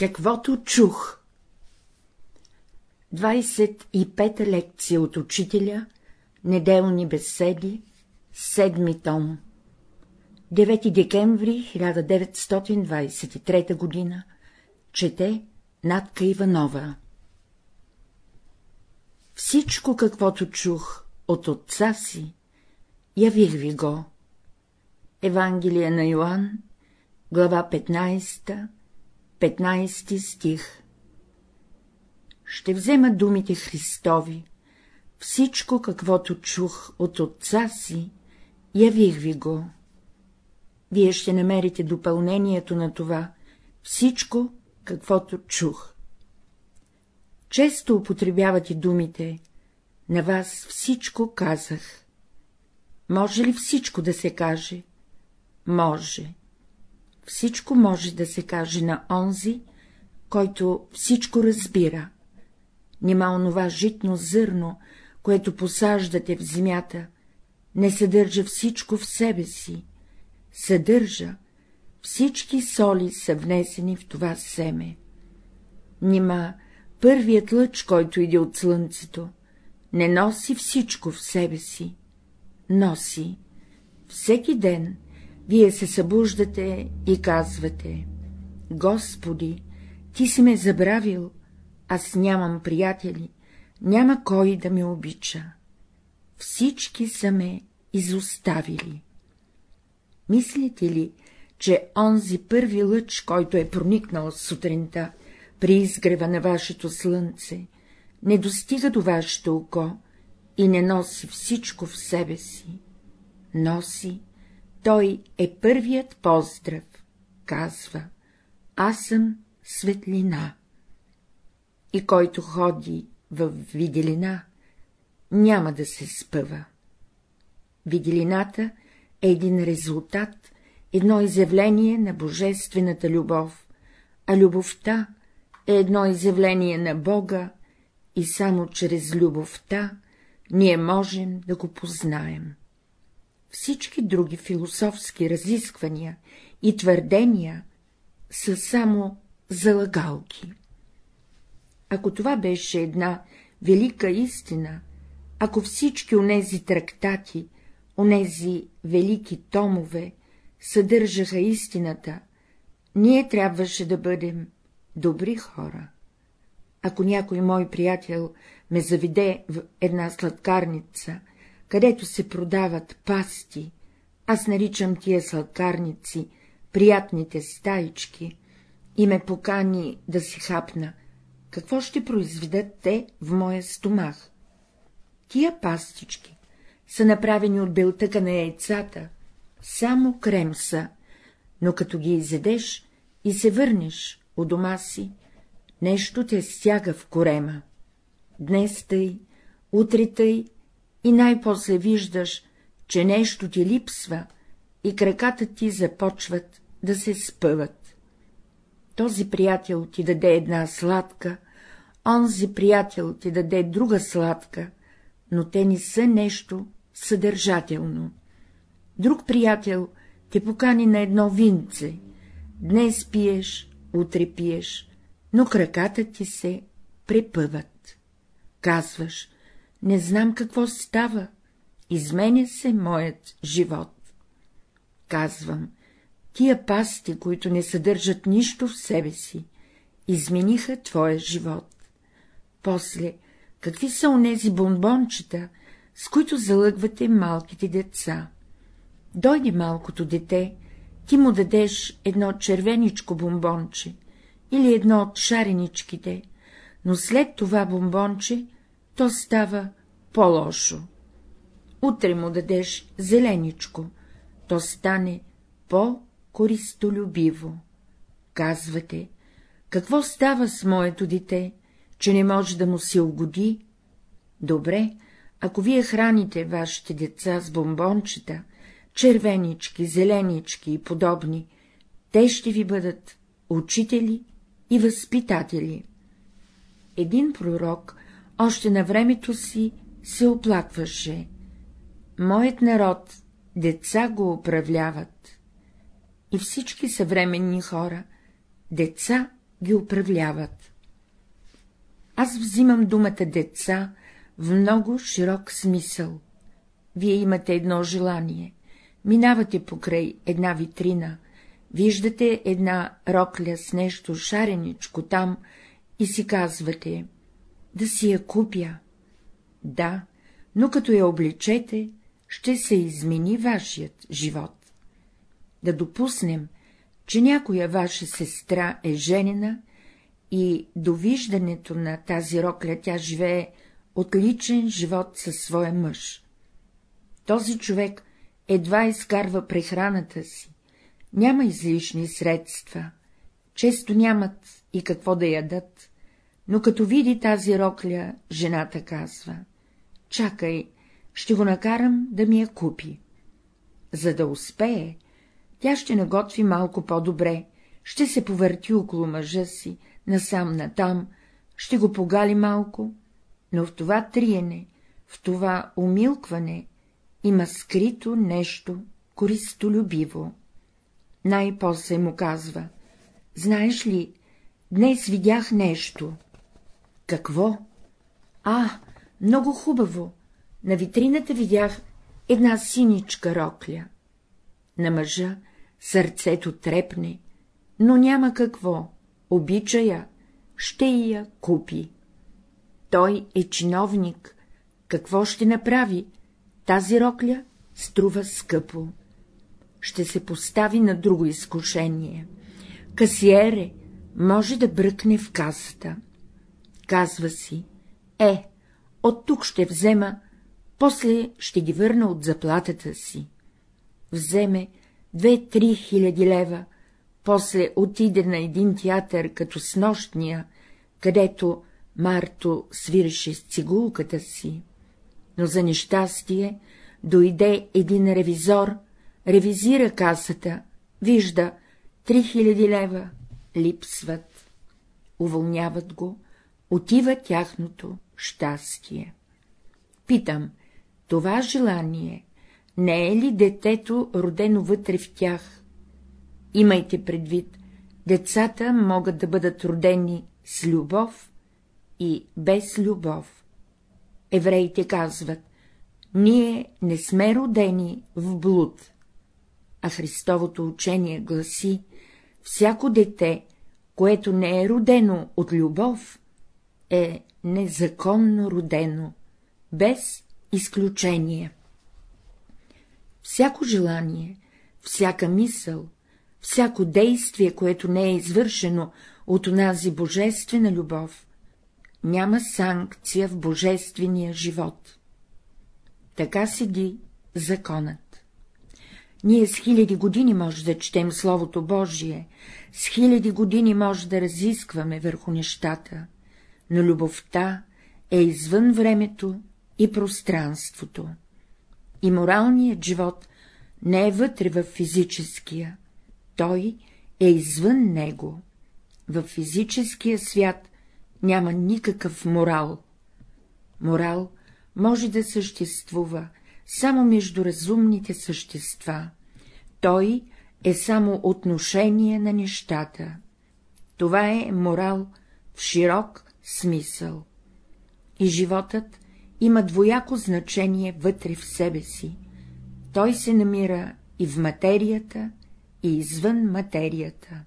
Каквото чух 25-та лекция от учителя, неделни беседи, седми том 9 декември 1923 г. Чете Натка Иванова Всичко, каквото чух от отца си, явих ви го. Евангелие на Йоанн, глава 15, 15 стих Ще взема думите Христови, всичко, каквото чух от отца си, явих ви го. Вие ще намерите допълнението на това, всичко, каквото чух. Често употребявате думите, на вас всичко казах. Може ли всичко да се каже? Може. Всичко може да се каже на онзи, който всичко разбира. Нима онова житно зърно, което посаждате в земята, не съдържа всичко в себе си, съдържа, всички соли са внесени в това семе. Нима първият лъч, който иде от слънцето, не носи всичко в себе си, носи. Всеки ден вие се събуждате и казвате — Господи, ти си ме забравил, аз нямам приятели, няма кой да ме обича. Всички са ме изоставили. Мислите ли, че онзи първи лъч, който е проникнал сутринта при изгрева на вашето слънце, не достига до вашето око и не носи всичко в себе си? Носи, той е първият поздрав, казва, аз съм светлина. И който ходи в виделина, няма да се спъва. Виделината е един резултат, едно изявление на божествената любов, а любовта е едно изявление на Бога и само чрез любовта ние можем да го познаем. Всички други философски разисквания и твърдения са само залагалки. Ако това беше една велика истина, ако всички онези трактати, онези велики томове съдържаха истината, ние трябваше да бъдем добри хора. Ако някой мой приятел ме заведе в една сладкарница, където се продават пасти, аз наричам тия сладкарници приятните стаички, и ме покани да си хапна, какво ще произведат те в моя стомах? Тия пастички са направени от белтъка на яйцата, само крем са, но като ги изедеш и се върнеш у дома си, нещо те стяга в корема. Днес тъй, утре тъй и най-после виждаш, че нещо ти липсва и краката ти започват да се спъват. Този приятел ти даде една сладка, онзи приятел ти даде друга сладка, но те не са нещо съдържателно. Друг приятел те покани на едно винце, днес пиеш, утре пиеш, но краката ти се препъват. Казваш, не знам какво става, изменя се моят живот. Казвам, тия пасти, които не съдържат нищо в себе си, измениха твоя живот. После, какви са онези бомбончета, с които залъгвате малките деца? Дойде малкото дете, ти му дадеш едно червеничко бомбонче или едно от шареничките, но след това бомбонче то става по-лошо. Утре му дадеш зеленичко, то стане по-користолюбиво. Казвате, какво става с моето дете, че не може да му се угоди? Добре, ако вие храните вашите деца с бомбончета, червенички, зеленички и подобни, те ще ви бъдат учители и възпитатели. Един пророк още на времето си се оплакваше. Моят народ, деца го управляват. И всички съвременни хора, деца ги управляват. Аз взимам думата деца в много широк смисъл. Вие имате едно желание, минавате покрай една витрина, виждате една рокля с нещо шареничко там и си казвате — да си я купя. Да, но като я обличете, ще се измени вашият живот. Да допуснем, че някоя ваша сестра е женена и до виждането на тази рокля тя живее отличен живот със своя мъж. Този човек едва изкарва прехраната си, няма излишни средства, често нямат и какво да ядат, но като види тази рокля, жената казва — чакай, ще го накарам да ми я купи. За да успее, тя ще наготви малко по-добре, ще се повърти около мъжа си, насам-натам, ще го погали малко, но в това триене, в това умилкване има скрито нещо користолюбиво. Най-после му казва — знаеш ли, днес видях нещо. Какво? А, много хубаво. На витрината видях една синичка рокля. На мъжа сърцето трепне, но няма какво, обича я, ще я купи. Той е чиновник, какво ще направи? Тази рокля струва скъпо. Ще се постави на друго изкушение. Касиере може да бръкне в касата. Казва си, е, от тук ще взема, после ще ги върна от заплатата си. Вземе две-три хиляди лева, после отиде на един театър като с нощния, където Марто свиреше с цигулката си, но за нещастие дойде един ревизор, ревизира касата, вижда, три хиляди лева липсват. Уволняват го, отива тяхното щастие. Питам, това желание не е ли детето, родено вътре в тях? Имайте предвид, децата могат да бъдат родени с любов и без любов. Евреите казват, ние не сме родени в блуд, а Христовото учение гласи, всяко дете, което не е родено от любов, е незаконно родено, без изключение. Всяко желание, всяка мисъл, всяко действие, което не е извършено от онази божествена любов, няма санкция в божествения живот. Така седи законът. Ние с хиляди години може да четем Словото Божие, с хиляди години може да разискваме върху нещата, но любовта е извън времето и пространството. И моралният живот не е вътре в физическия, той е извън него. В физическия свят няма никакъв морал. Морал може да съществува само между разумните същества. Той е само отношение на нещата. Това е морал в широк смисъл. И животът има двояко значение вътре в себе си. Той се намира и в материята, и извън материята.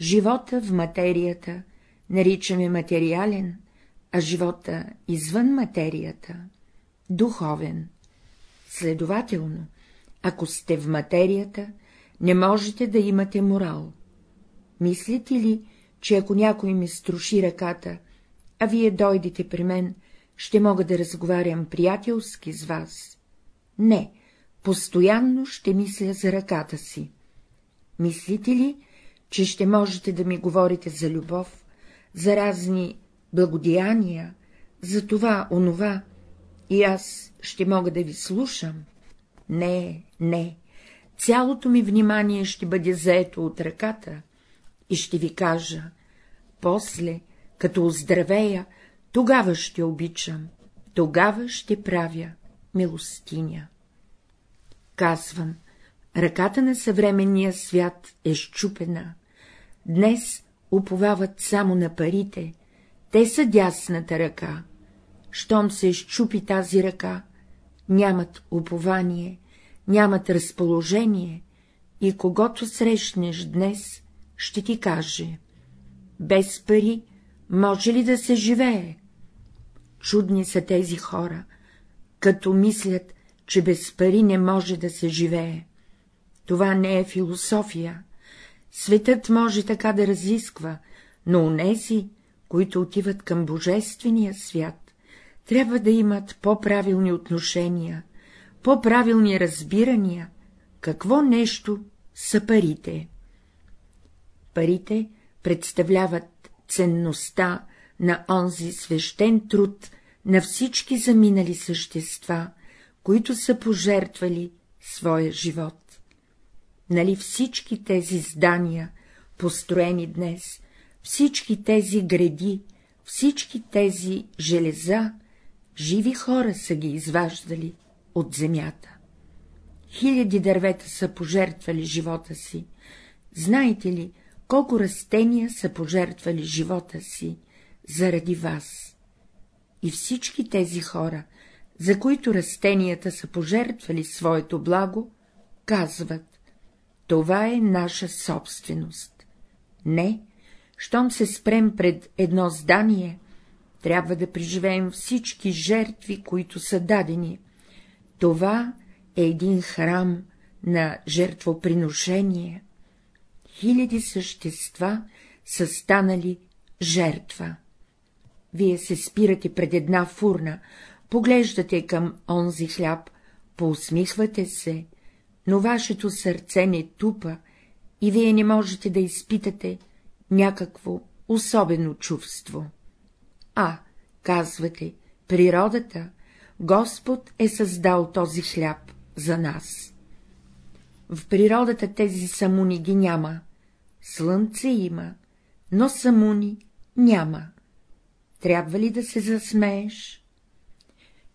Живота в материята наричаме материален, а живота извън материята — духовен. Следователно, ако сте в материята, не можете да имате морал. Мислите ли, че ако някой ми струши ръката, а вие дойдете при мен, ще мога да разговарям приятелски с вас? Не, постоянно ще мисля за ръката си. Мислите ли, че ще можете да ми говорите за любов, за разни благодеяния, за това, онова, и аз ще мога да ви слушам? Не, не, цялото ми внимание ще бъде заето от ръката и ще ви кажа, после, като оздравея, тогава ще обичам, тогава ще правя милостиня. Казвам, ръката на съвременния свят е щупена. Днес уповават само на парите, те са дясната ръка. Щом се щупи тази ръка, нямат упование, нямат разположение и когато срещнеш днес, ще ти каже — без пари може ли да се живее? Чудни са тези хора, като мислят, че без пари не може да се живее. Това не е философия. Светът може така да разисква, но унези, които отиват към Божествения свят, трябва да имат по-правилни отношения, по-правилни разбирания, какво нещо са парите. Парите представляват ценността на онзи свещен труд на всички заминали същества, които са пожертвали своя живот. Нали всички тези здания, построени днес, всички тези гради, всички тези железа, живи хора са ги изваждали от земята. Хиляди дървета са пожертвали живота си. Знаете ли, колко растения са пожертвали живота си заради вас? И всички тези хора, за които растенията са пожертвали своето благо, казват — това е наша собственост. Не, щом се спрем пред едно здание, трябва да преживеем всички жертви, които са дадени. Това е един храм на жертвоприношение. Хиляди същества са станали жертва. Вие се спирате пред една фурна, поглеждате към онзи хляб, поусмихвате се, но вашето сърце не тупа и вие не можете да изпитате някакво особено чувство. А, казвате, природата, Господ е създал този хляб за нас. В природата тези самуни ги няма, слънце има, но самуни няма. Трябва ли да се засмееш?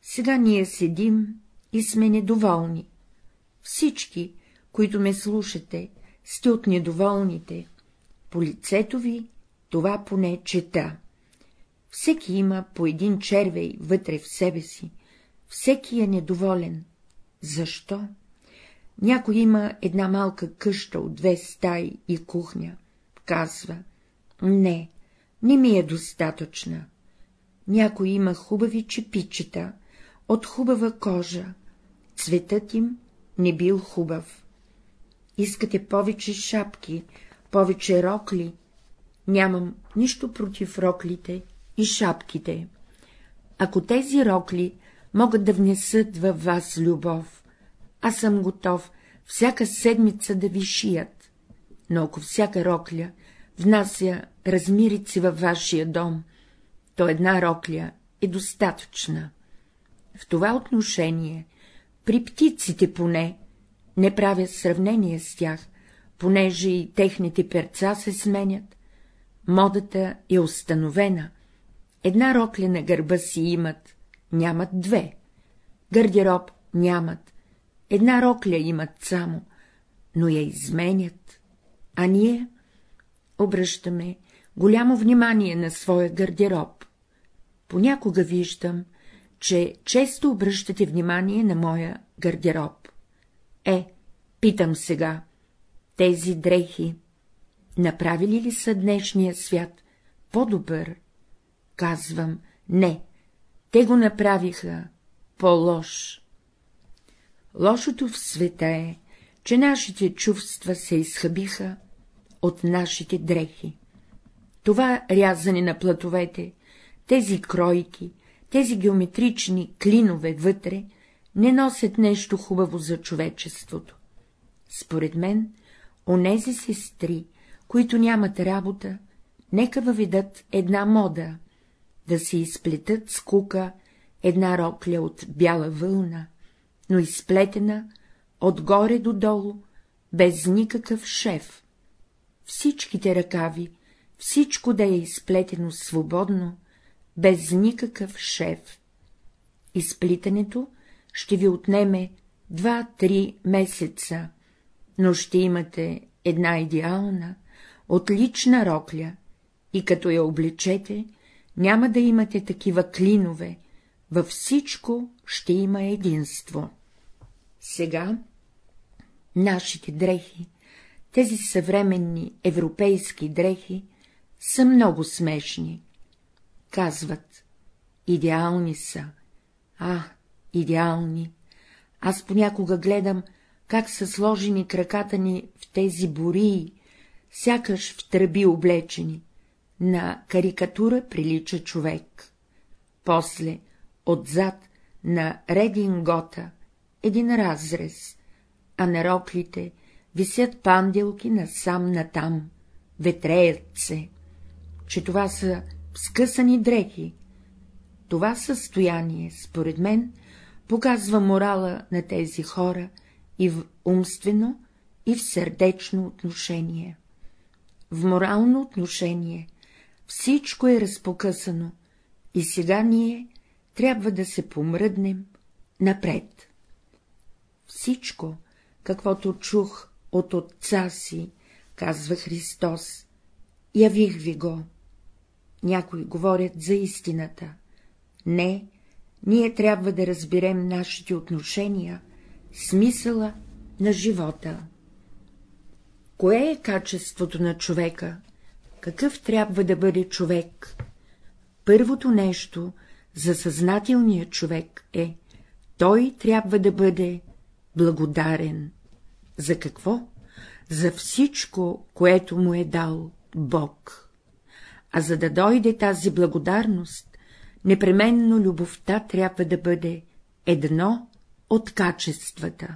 Сега ние седим и сме недоволни. Всички, които ме слушате, сте от недоволните. По лицето ви това поне чета. Всеки има по един червей вътре в себе си, всеки е недоволен. Защо? Някой има една малка къща от две стаи и кухня. Казва, не, не ми е достатъчна. Някой има хубави чепичета, от хубава кожа, цветът им не бил хубав. Искате повече шапки, повече рокли, нямам нищо против роклите и шапките. Ако тези рокли могат да внесат във вас любов, аз съм готов всяка седмица да ви шият, но ако всяка рокля внася размирици във вашия дом, то една рокля е достатъчна. В това отношение, при птиците поне, не правя сравнение с тях, понеже и техните перца се сменят, модата е установена, една рокля на гърба си имат, нямат две, гардероб нямат, една рокля имат само, но я изменят, а ние обръщаме голямо внимание на своя гардероб. Понякога виждам, че често обръщате внимание на моя гардероб. Е, питам сега, тези дрехи направили ли са днешния свят по-добър? Казвам, не, те го направиха по-лош. Лошото в света е, че нашите чувства се изхъбиха от нашите дрехи. Това рязане на платовете, тези кройки, тези геометрични клинове вътре не носят нещо хубаво за човечеството. Според мен, онези сестри, които нямат работа, нека въведат една мода, да се изплетат с кука една рокля от бяла вълна, но изплетена отгоре до долу, без никакъв шеф. Всичките ръкави, всичко да е изплетено свободно, без никакъв шеф. Изплитането ще ви отнеме два-три месеца, но ще имате една идеална, отлична рокля и като я облечете, няма да имате такива клинове, във всичко ще има единство. Сега нашите дрехи, тези съвременни европейски дрехи, са много смешни. Казват, идеални са. А, идеални. Аз понякога гледам, как са сложени краката ни в тези бории, сякаш в тръби облечени. На карикатура прилича човек. После, отзад, на редингота, един разрез, а на роклите висят панделки насам-натам, ветреят се, че това са скъсани дрехи. Това състояние, според мен, показва морала на тези хора и в умствено, и в сърдечно отношение. В морално отношение всичко е разпокъсано и сега ние трябва да се помръднем напред. Всичко, каквото чух от отца си, казва Христос, явих ви го. Някои говорят за истината. Не, ние трябва да разберем нашите отношения, смисъла на живота. Кое е качеството на човека? Какъв трябва да бъде човек? Първото нещо за съзнателния човек е, той трябва да бъде благодарен. За какво? За всичко, което му е дал Бог. А за да дойде тази благодарност, непременно любовта трябва да бъде едно от качествата.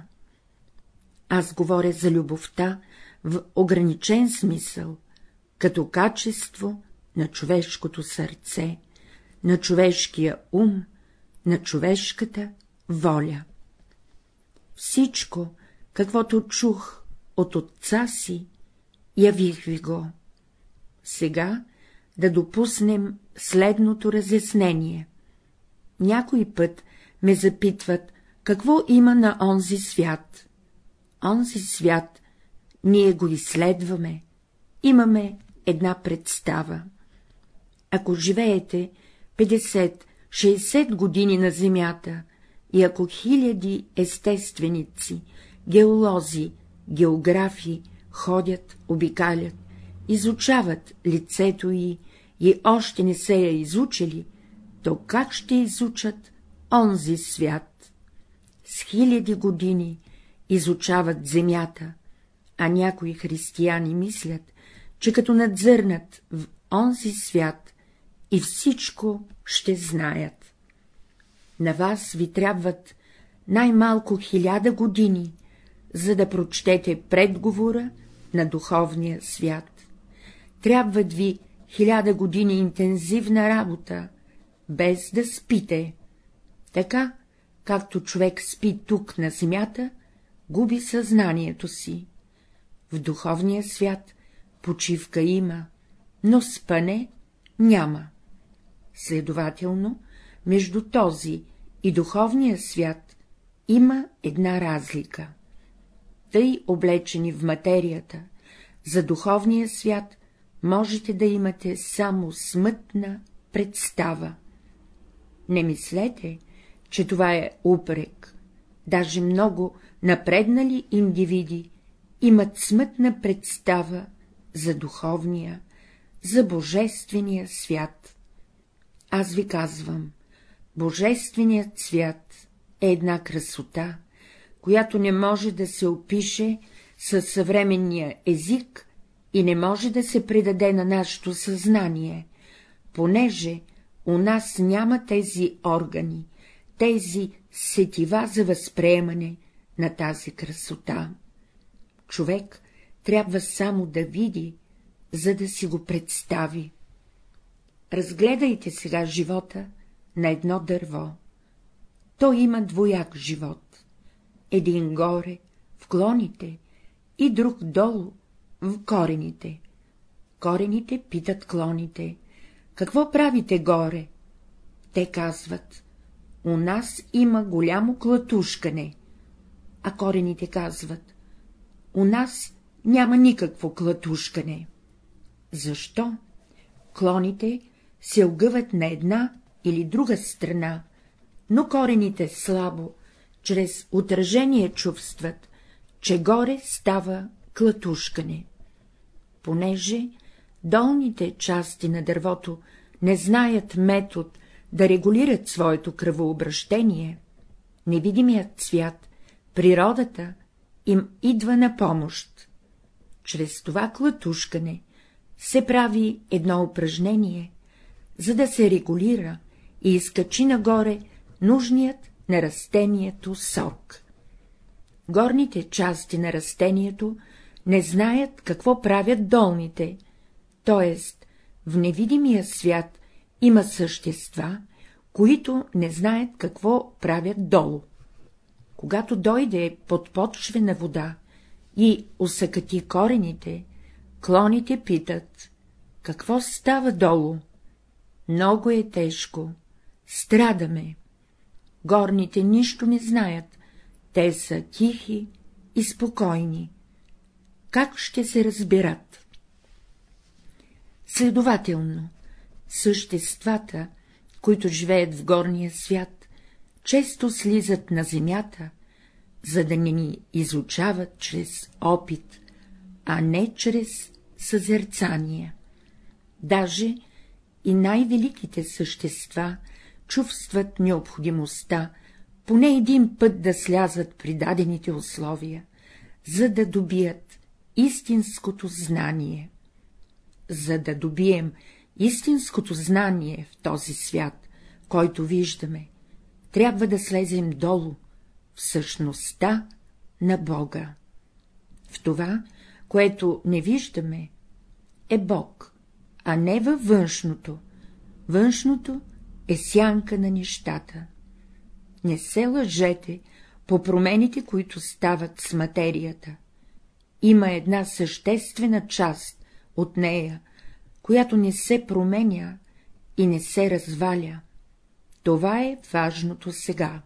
Аз говоря за любовта в ограничен смисъл, като качество на човешкото сърце, на човешкия ум, на човешката воля. Всичко, каквото чух от отца си, явих ви го. Сега да допуснем следното разяснение. Някой път ме запитват, какво има на онзи свят. Онзи свят, ние го изследваме, имаме една представа. Ако живеете 50-60 години на Земята и ако хиляди естественици, геолози, географи ходят, обикалят, изучават лицето й и още не се я изучили, то как ще изучат онзи свят? С хиляди години изучават земята, а някои християни мислят, че като надзърнат в онзи свят и всичко ще знаят. На вас ви трябват най-малко хиляда години, за да прочтете предговора на духовния свят. Трябват ви хиляда години интензивна работа, без да спите. Така, както човек спи тук на земята, губи съзнанието си. В духовния свят почивка има, но спане няма. Следователно, между този и духовния свят има една разлика. Тъй облечени в материята, за духовния свят можете да имате само смътна представа. Не мислете, че това е упрек. Даже много напреднали индивиди имат смътна представа за духовния, за божествения свят. Аз ви казвам, божественият свят е една красота, която не може да се опише със съвременния език и не може да се предаде на нашето съзнание, понеже у нас няма тези органи, тези сетива за възприемане на тази красота. Човек трябва само да види, за да си го представи. Разгледайте сега живота на едно дърво. То има двояк живот. Един горе, в клоните, и друг долу, в корените. Корените питат клоните. Какво правите горе? Те казват. У нас има голямо клатушкане. А корените казват. У нас няма никакво клатушкане. Защо? Клоните се огъват на една или друга страна, но корените слабо, чрез отражение чувстват, че горе става клатушкане. Понеже долните части на дървото не знаят метод да регулират своето кръвообращение, невидимият свят, природата им идва на помощ. Чрез това клатушкане се прави едно упражнение, за да се регулира и изкачи нагоре нужният на растението сок. Горните части на растението не знаят какво правят долните, т.е. в невидимия свят има същества, които не знаят какво правят долу. Когато дойде под подшвена вода и усъкати корените, клоните питат — какво става долу? Много е тежко, страдаме. Горните нищо не знаят, те са тихи и спокойни. Как ще се разбират? Следователно, съществата, които живеят в горния свят, често слизат на земята, за да не ни изучават чрез опит, а не чрез съзерцание. Даже и най-великите същества чувстват необходимостта поне един път да слязат при дадените условия, за да добият истинското знание. За да добием истинското знание в този свят, който виждаме, трябва да слезем долу, в същността на Бога. В това, което не виждаме, е Бог, а не във външното. Външното е сянка на нещата. Не се лъжете по промените, които стават с материята. Има една съществена част от нея, която не се променя и не се разваля. Това е важното сега.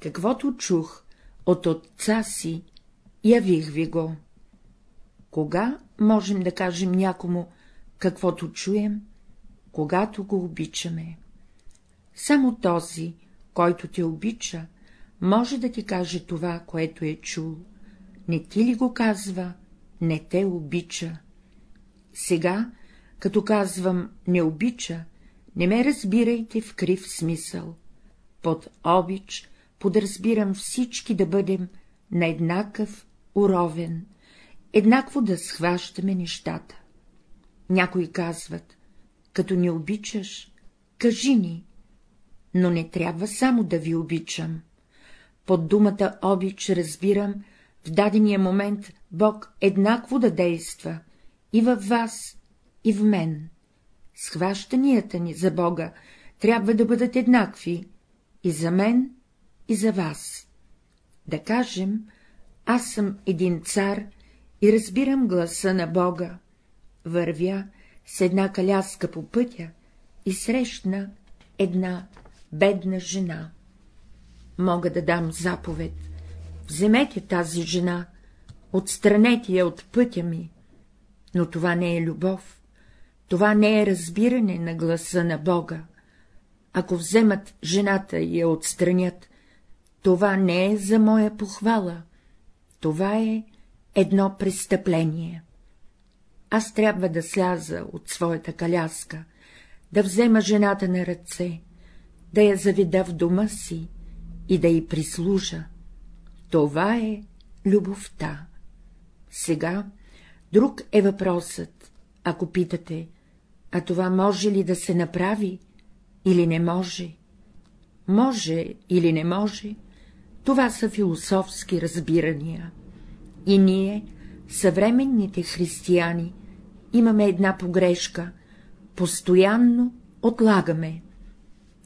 Каквото чух от отца си, явих ви го. Кога можем да кажем някому, каквото чуем, когато го обичаме? Само този, който те обича, може да ти каже това, което е чул. Не ти ли го казва, не те обича. Сега, като казвам не обича, не ме разбирайте в крив смисъл. Под обич подразбирам всички да бъдем на еднакъв уровен, еднакво да схващаме нещата. Някои казват, като не обичаш, кажи ни, но не трябва само да ви обичам. Под думата обич разбирам, в дадения момент Бог еднакво да действа и във вас, и в мен. Схващанията ни за Бога трябва да бъдат еднакви и за мен, и за вас. Да кажем, аз съм един цар и разбирам гласа на Бога. Вървя с една каляска по пътя и срещна една бедна жена. Мога да дам заповед. Вземете тази жена, отстранете я от пътя ми. Но това не е любов, това не е разбиране на гласа на Бога. Ако вземат жената и я отстранят, това не е за моя похвала, това е едно престъпление. Аз трябва да сляза от своята каляска, да взема жената на ръце, да я заведа в дома си и да й прислужа. Това е любовта. Сега друг е въпросът, ако питате, а това може ли да се направи или не може? Може или не може, това са философски разбирания. И ние, съвременните християни, имаме една погрешка — постоянно отлагаме.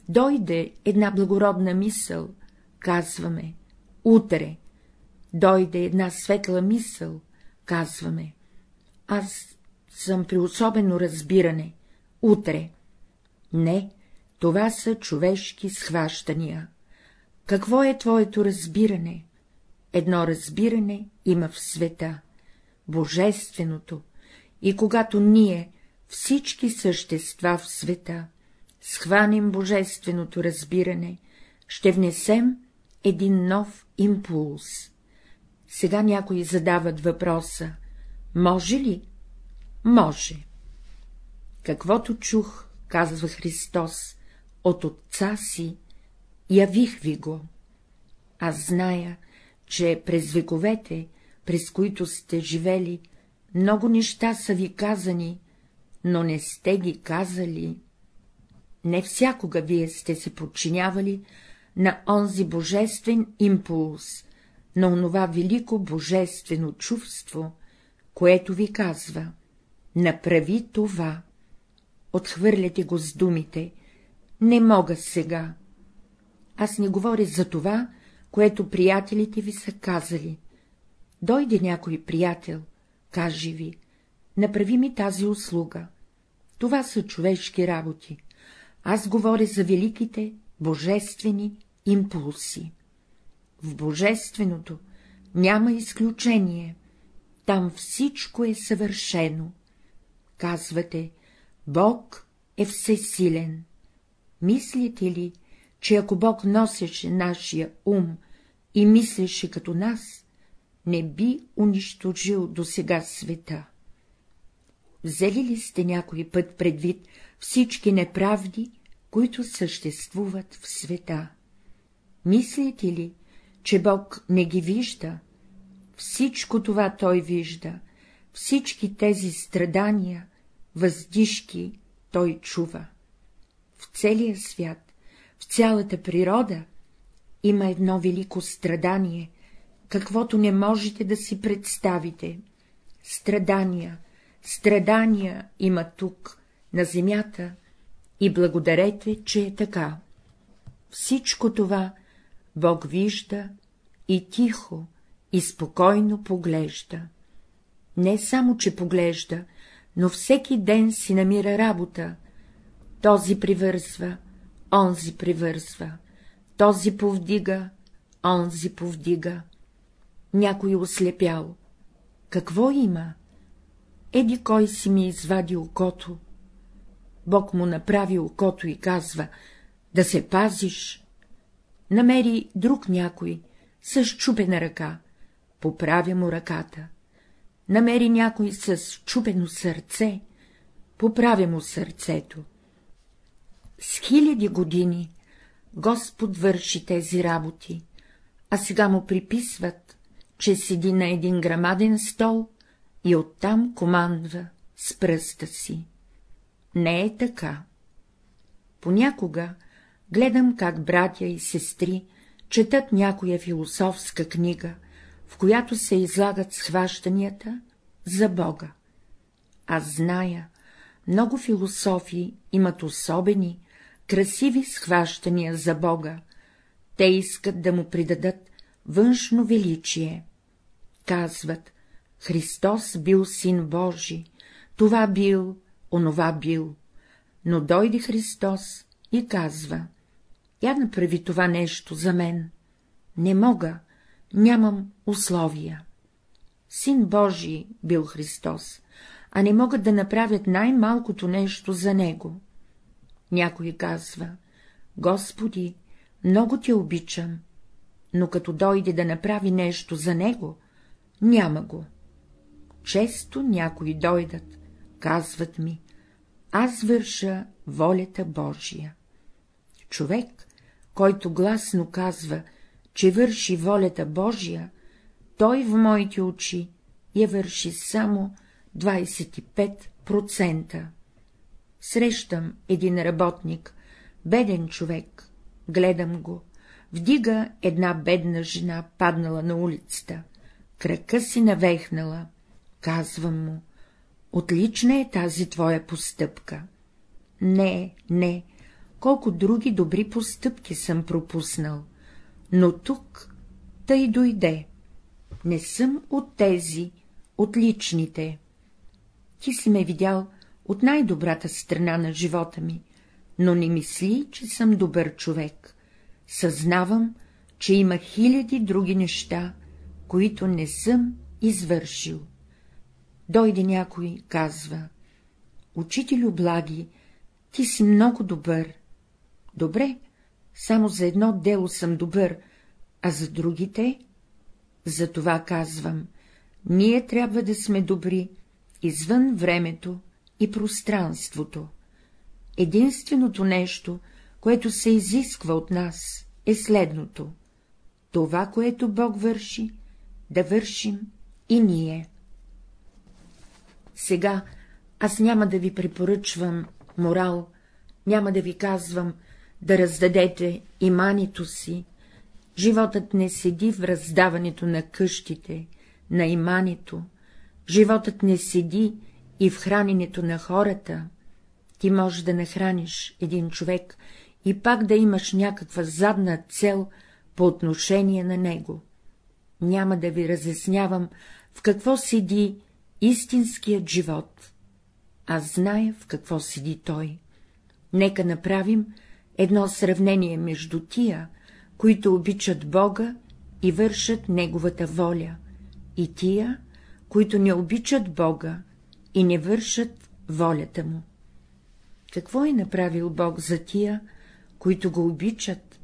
Дойде една благородна мисъл, казваме, утре. Дойде една светла мисъл, казваме, аз съм при особено разбиране, утре. Не, това са човешки схващания. Какво е твоето разбиране? Едно разбиране има в света, божественото, и когато ние всички същества в света, схванем божественото разбиране, ще внесем един нов импулс. Сега някои задават въпроса — може ли? Може. Каквото чух, казва Христос, от Отца си, явих ви го. Аз зная, че през вековете, през които сте живели, много неща са ви казани, но не сте ги казали. Не всякога вие сте се подчинявали на онзи божествен импулс, на онова велико божествено чувство, което ви казва — направи това. Отхвърляте го с думите — не мога сега. Аз не говоря за това, което приятелите ви са казали. Дойде някой приятел, каже ви, направи ми тази услуга. Това са човешки работи. Аз говоря за великите, божествени импулси. В божественото няма изключение, там всичко е съвършено. Казвате, Бог е всесилен. Мислите ли, че ако Бог носеше нашия ум и мислеше като нас, не би унищожил до сега света? Взели ли сте някой път предвид всички неправди, които съществуват в света? Мислите ли, че Бог не ги вижда? Всичко това Той вижда, всички тези страдания, въздишки Той чува. В целия свят, в цялата природа има едно велико страдание, каквото не можете да си представите. Страдания, страдания има тук, на земята, и благодарете, че е така. Всичко това Бог вижда и тихо, и спокойно поглежда. Не само, че поглежда, но всеки ден си намира работа. Този привързва, онзи привързва, този повдига, онзи повдига. Някой ослепял. Какво има? Еди кой си ми извади окото. Бог му направи окото и казва, да се пазиш. Намери друг някой, с чупена ръка, поправя му ръката. Намери някой с чупено сърце, поправя му сърцето. С хиляди години Господ върши тези работи, а сега му приписват, че седи на един грамаден стол и оттам командва с пръста си. Не е така. Понякога гледам как братя и сестри четат някоя философска книга, в която се излагат схващанията за Бога. Аз зная, много философи имат особени, красиви схващания за Бога, те искат да му придадат външно величие. Казват, Христос бил син Божи, това бил, онова бил, но дойде Христос и казва, я направи това нещо за мен. Не мога, нямам условия. Син Божий бил Христос, а не могат да направят най-малкото нещо за него. Някой казва, Господи, много те обичам, но като дойде да направи нещо за него, няма го. Често някои дойдат, казват ми, аз върша волята Божия. Човек, който гласно казва, че върши волята Божия, той в моите очи я върши само 25%. Срещам един работник, беден човек, гледам го, вдига една бедна жена, паднала на улицата, крака си навехнала, казвам му, отлична е тази твоя постъпка. Не, не, колко други добри постъпки съм пропуснал, но тук тъй дойде. Не съм от тези, от личните. Ти си ме видял от най-добрата страна на живота ми, но не мисли, че съм добър човек. Съзнавам, че има хиляди други неща, които не съм извършил. Дойде някой, казва, Учителю благи, ти си много добър. Добре, само за едно дело съм добър, а за другите? За това казвам, ние трябва да сме добри извън времето и пространството. Единственото нещо, което се изисква от нас, е следното — това, което Бог върши, да вършим и ние. Сега аз няма да ви препоръчвам морал, няма да ви казвам да раздадете имането си. Животът не седи в раздаването на къщите, на имането, животът не седи и в храненето на хората. Ти можеш да нахраниш един човек и пак да имаш някаква задна цел по отношение на него. Няма да ви разяснявам, в какво седи истинският живот. Аз зная, в какво седи той. Нека направим едно сравнение между тия, които обичат Бога и вършат Неговата воля, и тия, които не обичат Бога и не вършат волята му. Какво е направил Бог за тия, които го обичат?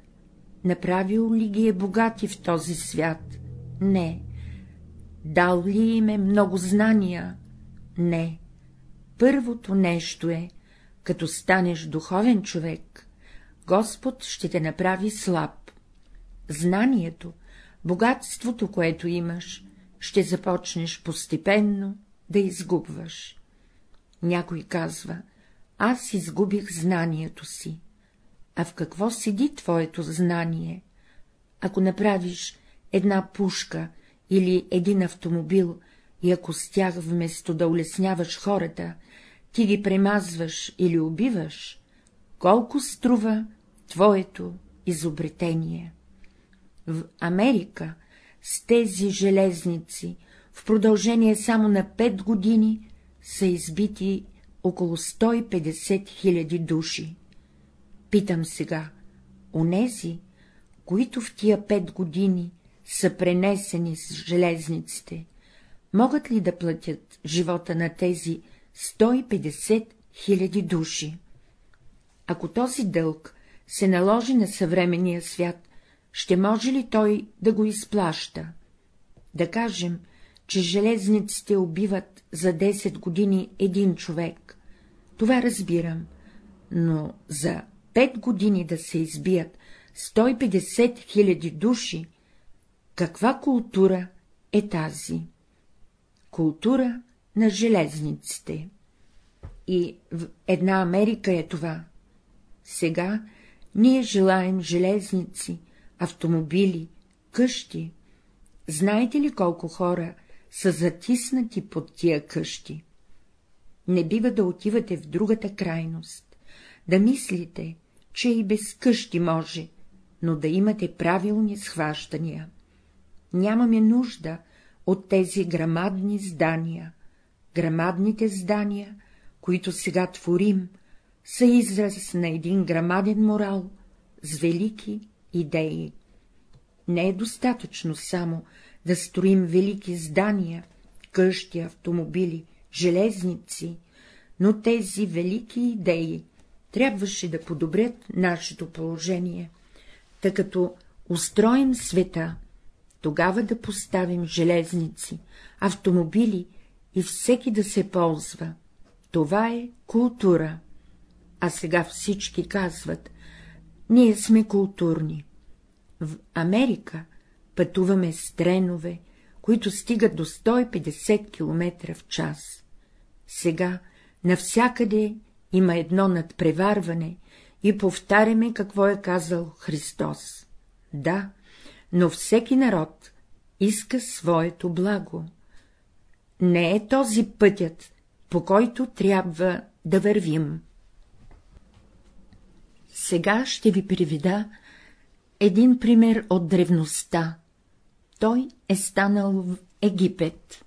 Направил ли ги е богати в този свят? Не. Дал ли им е много знания? Не. Първото нещо е, като станеш духовен човек, Господ ще те направи слаб. Знанието, богатството, което имаш, ще започнеш постепенно да изгубваш. Някой казва, аз изгубих знанието си. А в какво седи твоето знание? Ако направиш една пушка или един автомобил, и ако с тях вместо да улесняваш хората, ти ги премазваш или убиваш, колко струва твоето изобретение? В Америка с тези железници в продължение само на пет години са избити около 150 хиляди души. Питам сега, онези, които в тия пет години са пренесени с железниците, могат ли да платят живота на тези 150 хиляди души? Ако този дълг се наложи на съвременния свят, ще може ли той да го изплаща? Да кажем, че железниците убиват за 10 години един човек. Това разбирам, но за 5 години да се избият 150 хиляди души, каква култура е тази? Култура на железниците. И в една Америка е това. Сега ние желаем железници, автомобили, къщи. Знаете ли колко хора са затиснати под тия къщи? Не бива да отивате в другата крайност, да мислите, че и без къщи може, но да имате правилни схващания. Нямаме нужда от тези грамадни здания. Грамадните здания, които сега творим, са израз на един грамаден морал с велики идеи. Не е достатъчно само да строим велики здания, къщи, автомобили, железници, но тези велики идеи трябваше да подобрят нашето положение, тъй като устроим света, тогава да поставим железници, автомобили и всеки да се ползва. Това е култура. А сега всички казват, ние сме културни. В Америка пътуваме с тренове, които стигат до 150 км в час. Сега навсякъде има едно надпреварване и повтаряме какво е казал Христос. Да, но всеки народ иска своето благо. Не е този пътят, по който трябва да вървим. Сега ще ви приведа един пример от древността. Той е станал в Египет.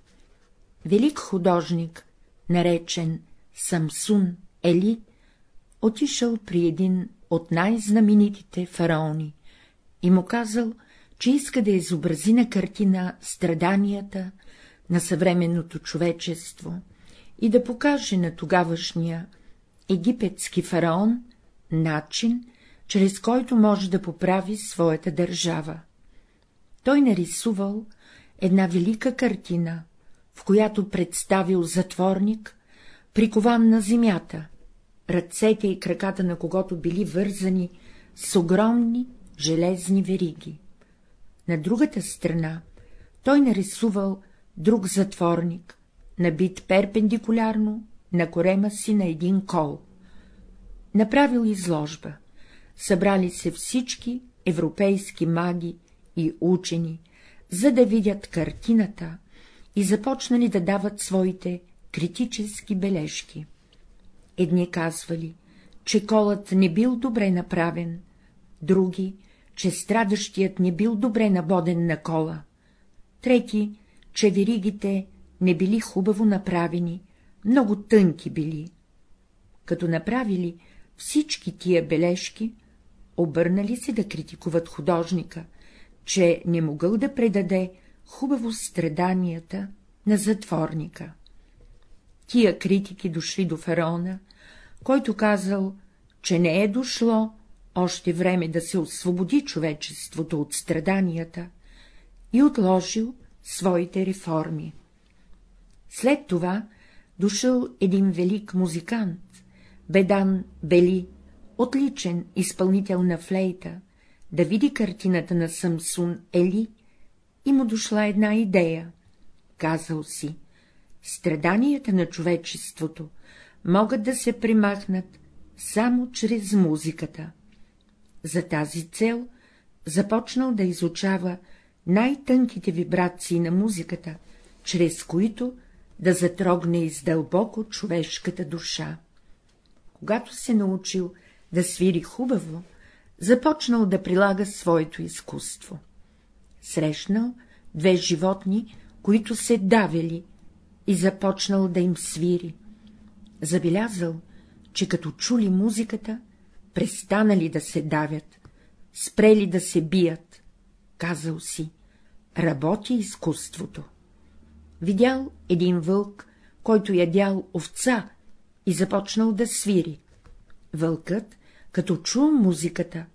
Велик художник, наречен Самсун Ели, отишъл при един от най-знаменитите фараони и му казал, че иска да изобрази на картина страданията на съвременното човечество и да покаже на тогавашния египетски фараон начин, чрез който може да поправи своята държава. Той нарисувал една велика картина, в която представил затворник, прикован на земята, ръцете и краката на когото били вързани с огромни железни вериги. На другата страна той нарисувал друг затворник, набит перпендикулярно на корема си на един кол. Направил изложба. Събрали се всички европейски маги и учени, за да видят картината и започнали да дават своите критически бележки. Едни казвали, че колът не бил добре направен, други, че страдащият не бил добре набоден на кола, трети, че веригите не били хубаво направени, много тънки били. Като направили всички тия бележки, обърнали се да критикуват художника, че не могъл да предаде хубаво страданията на затворника. Тия критики дошли до фараона, който казал, че не е дошло още време да се освободи човечеството от страданията и отложил своите реформи. След това дошъл един велик музикант, Бедан Бели, отличен изпълнител на флейта, да види картината на Самсун Ели и му дошла една идея. Казал си, страданията на човечеството могат да се примахнат само чрез музиката. За тази цел започнал да изучава най-тънките вибрации на музиката, чрез които да затрогне издълбоко човешката душа. Когато се научил да свири хубаво, започнал да прилага своето изкуство. Срещнал две животни, които се давели, и започнал да им свири. Забелязал, че като чули музиката, престанали да се давят, спрели да се бият. Казал си, работи изкуството. Видял един вълк, който ядял овца и започнал да свири. Вълкът, като чул музиката,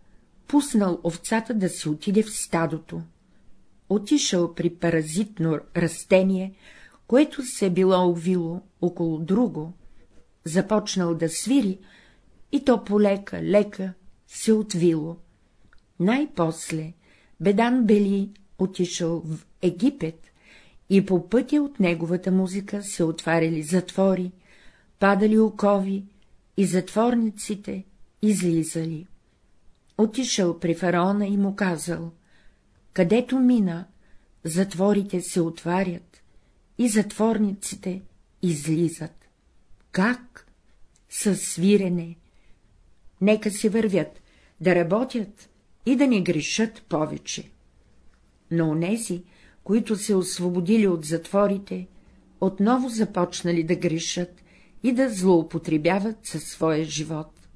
пуснал овцата да се отиде в стадото. Отишъл при паразитно растение, което се било увило около друго, започнал да свири, и то полека, лека се отвило. Най-после Бедан Бели отишъл в Египет и по пътя от неговата музика се отваряли затвори, падали окови и затворниците излизали. Отишъл при фараона и му казал, където мина, затворите се отварят и затворниците излизат. Как? Със свирене. Нека се вървят, да работят и да не грешат повече. Но онези, които се освободили от затворите, отново започнали да грешат и да злоупотребяват със своя живот.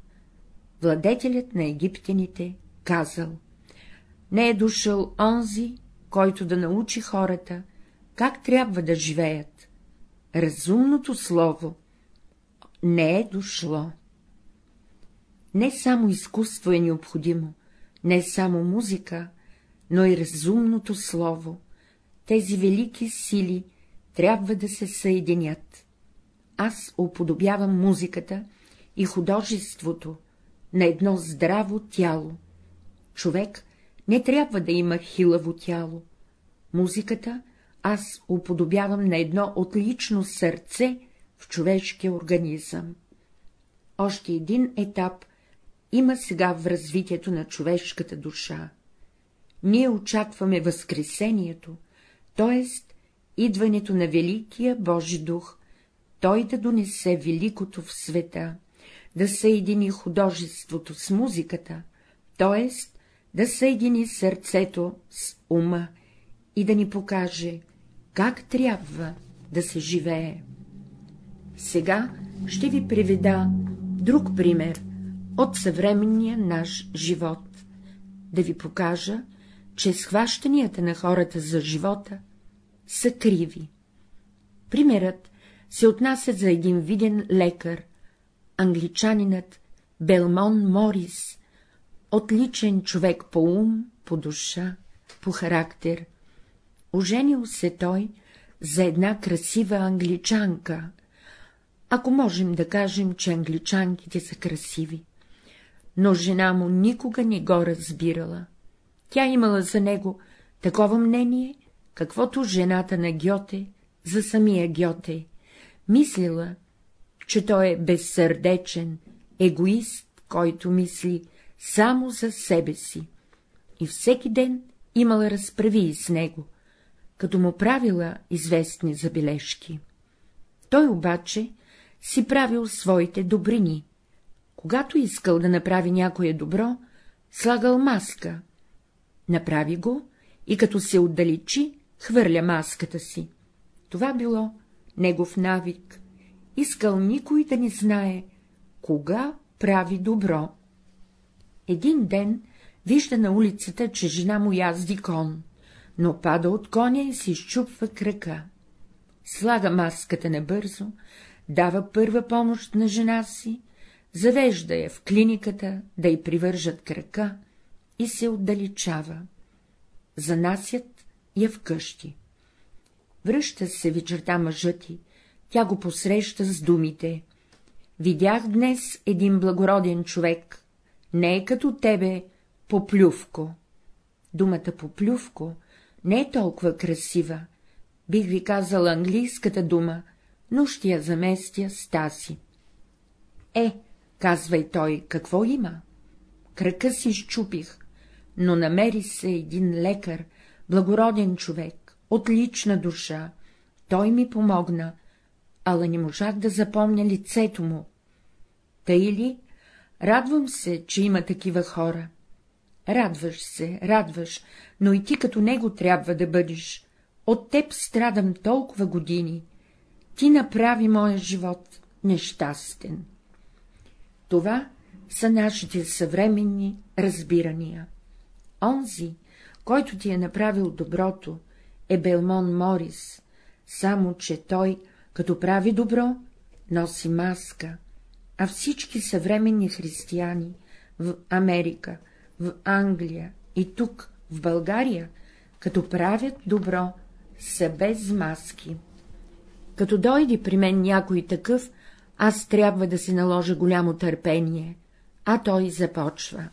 Владетелят на египтяните казал — не е дошъл онзи, който да научи хората, как трябва да живеят. Разумното слово не е дошло. Не само изкуство е необходимо, не само музика, но и разумното слово. Тези велики сили трябва да се съединят. Аз уподобявам музиката и художеството на едно здраво тяло. Човек не трябва да има хилаво тяло. Музиката аз уподобявам на едно отлично сърце в човешкия организъм. Още един етап има сега в развитието на човешката душа. Ние очакваме възкресението, т.е. идването на Великия Божи дух, той да донесе великото в света, да съедини художеството с музиката, т.е. да съедини сърцето с ума и да ни покаже, как трябва да се живее. Сега ще ви приведа друг пример от съвременния наш живот, да ви покажа, че схващанията на хората за живота са криви. Примерът се отнася за един виден лекар, англичанинът Белмон Морис, отличен човек по ум, по душа, по характер. Оженил се той за една красива англичанка, ако можем да кажем, че англичанките са красиви. Но жена му никога не го разбирала. Тя имала за него такова мнение, каквото жената на Гьоте за самия Гьоте. Мислила, че той е безсърдечен, егоист, който мисли само за себе си. И всеки ден имала разправи с него, като му правила известни забележки. Той обаче си правил своите добрини. Когато искал да направи някое добро, слагал маска. Направи го и като се отдалечи, хвърля маската си. Това било негов навик. Искал никой да не знае, кога прави добро. Един ден вижда на улицата, че жена му язди кон, но пада от коня и си изчупва крака. Слага маската набързо, дава първа помощ на жена си, завежда я в клиниката да й привържат крака и се отдалечава. Занасят я вкъщи. Връща се вечерта мъжът ти, тя го посреща с думите. Видях днес един благороден човек, не е като тебе, поплювко. Думата поплювко не е толкова красива, бих ви казала английската дума, но ще я заместя с тази. Е, казвай той, какво има? Крака си изчупих, но намери се един лекар, благороден човек, отлична душа. Той ми помогна, ала не можах да запомня лицето му. Тъй ли? Радвам се, че има такива хора. Радваш се, радваш, но и ти като него трябва да бъдеш. От теб страдам толкова години ти направи моя живот нещастен. Това са нашите съвременни разбирания. Онзи, който ти е направил доброто, е Белмон Морис, само че той, като прави добро, носи маска, а всички съвременни християни в Америка, в Англия и тук, в България, като правят добро, са без маски. Като дойде при мен някой такъв, аз трябва да си наложа голямо търпение, а той започва.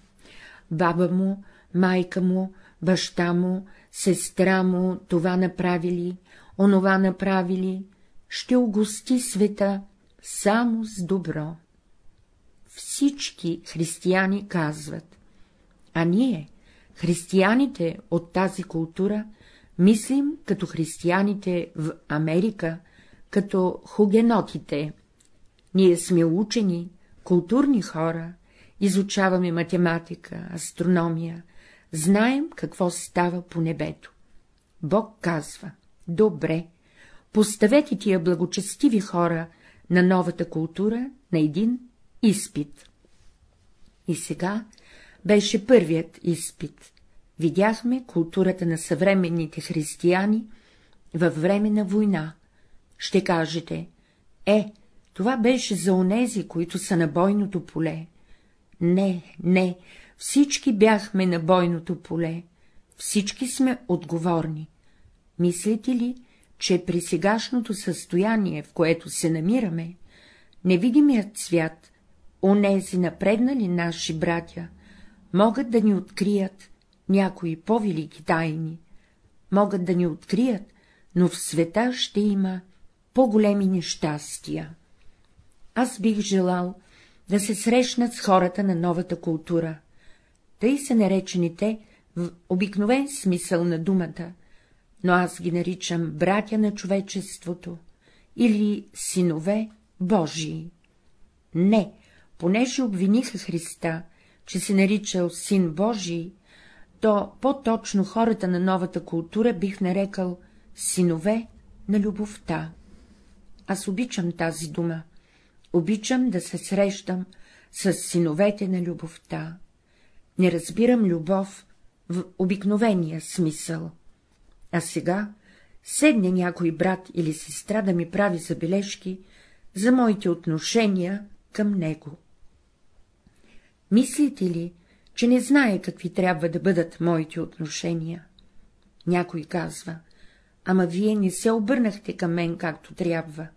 Баба му, майка му, баща му, сестра му това направили, онова направили, ще огости света само с добро. Всички християни казват, а ние, християните от тази култура, мислим като християните в Америка, като хугенотите. Ние сме учени, културни хора, изучаваме математика, астрономия, знаем какво става по небето. Бог казва, добре, поставете тия благочестиви хора на новата култура на един изпит. И сега беше първият изпит. Видяхме културата на съвременните християни във време на война. Ще кажете, е, това беше за онези, които са на бойното поле. Не, не, всички бяхме на бойното поле, всички сме отговорни. Мислите ли, че при сегашното състояние, в което се намираме, невидимият свят, онези напреднали наши братя, могат да ни открият някои по-велики тайни, могат да ни открият, но в света ще има по-големи нещастия. Аз бих желал да се срещнат с хората на новата култура, тъй са наречените в обикновен смисъл на думата, но аз ги наричам братя на човечеството или синове Божии. Не, понеже обвиниха Христа, че се наричал син Божий, то по-точно хората на новата култура бих нарекал синове на любовта. Аз обичам тази дума. Обичам да се срещам с синовете на любовта. Не разбирам любов в обикновения смисъл. А сега седне някой брат или сестра да ми прави забележки за моите отношения към него. Мислите ли, че не знае какви трябва да бъдат моите отношения? Някой казва, ама вие не се обърнахте към мен както трябва.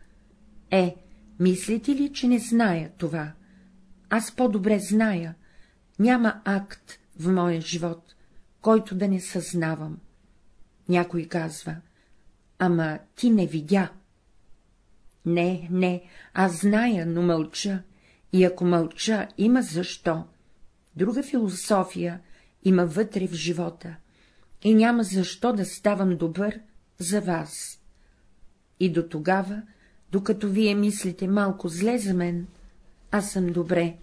Е, мислите ли, че не зная това? Аз по-добре зная, няма акт в моя живот, който да не съзнавам. Някой казва, ама ти не видя. Не, не, аз зная, но мълча, и ако мълча, има защо. Друга философия има вътре в живота, и няма защо да ставам добър за вас. И до тогава, докато вие мислите малко зле за мен, аз съм добре,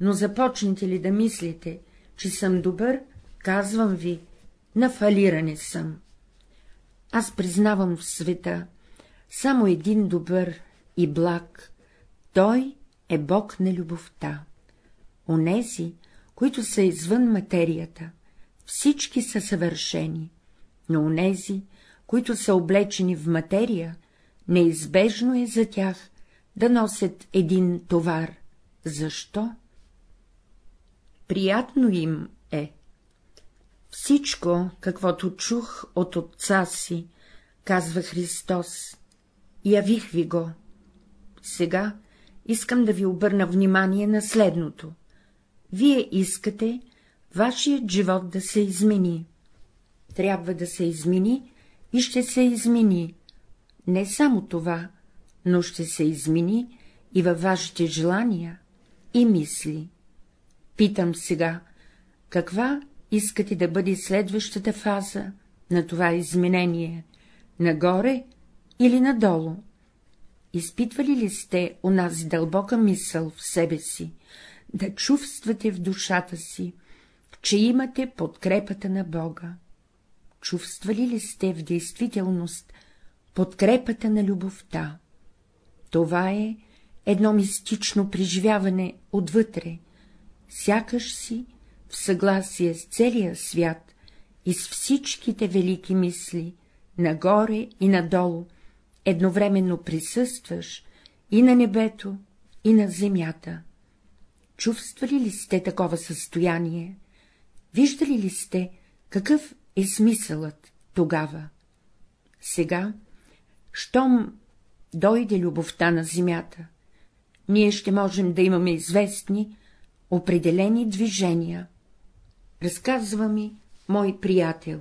но започнете ли да мислите, че съм добър, казвам ви, на фалиране съм. Аз признавам в света само един добър и благ, той е Бог на любовта. Онези, които са извън материята, всички са съвършени, но онези, които са облечени в материя, неизбежно е за тях да носят един товар. Защо? Приятно им е. Всичко, каквото чух от отца си, казва Христос, явих ви го. Сега искам да ви обърна внимание на следното. Вие искате вашият живот да се измени. Трябва да се измени и ще се измени. Не само това, но ще се измени и във вашите желания и мисли. Питам сега, каква искате да бъде следващата фаза на това изменение, нагоре или надолу? Изпитвали ли сте онази дълбока мисъл в себе си, да чувствате в душата си, че имате подкрепата на Бога? Чувствали ли сте в действителност подкрепата на любовта? Това е едно мистично преживяване отвътре, сякаш си в съгласие с целия свят и с всичките велики мисли, нагоре и надолу, едновременно присъстваш и на небето, и на земята. Чувствали ли сте такова състояние? Виждали ли сте, какъв е смисълът тогава? Сега, щом дойде любовта на земята, ние ще можем да имаме известни, определени движения. Разказва ми мой приятел.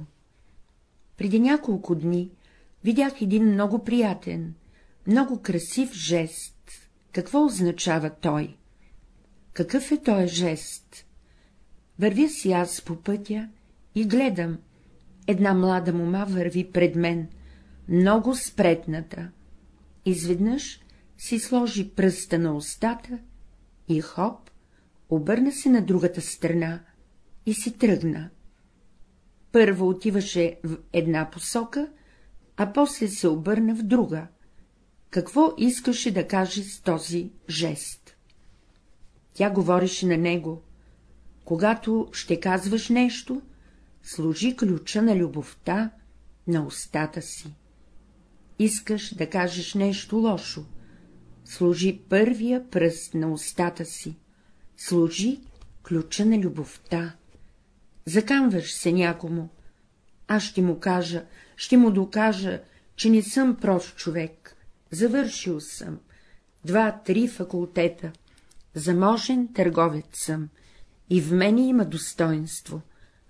Преди няколко дни видях един много приятен, много красив жест. Какво означава той? Какъв е този жест? Вървя си аз по пътя и гледам. Една млада мома върви пред мен, много спретната. Изведнъж си сложи пръста на устата и хоп, обърна се на другата страна и си тръгна. Първо отиваше в една посока, а после се обърна в друга. Какво искаше да каже с този жест? Тя говореше на него. Когато ще казваш нещо, служи ключа на любовта на устата си. Искаш да кажеш нещо лошо, служи първия пръст на устата си, служи ключа на любовта. Закамваш се някому, аз ще му кажа, ще му докажа, че не съм прост човек, завършил съм, два-три факултета, заможен търговец съм, и в мене има достоинство,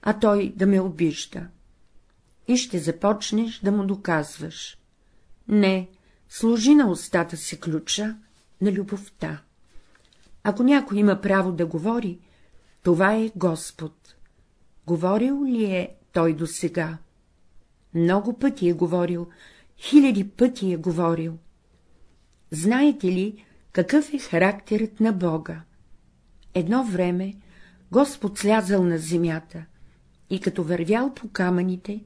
а той да ме обижда. И ще започнеш да му доказваш. Не, служи на устата си ключа на любовта. Ако някой има право да говори, това е Господ. Говорил ли е той до сега? Много пъти е говорил, хиляди пъти е говорил. Знаете ли, какъв е характерът на Бога? Едно време Господ слязал на земята и като вървял по камъните,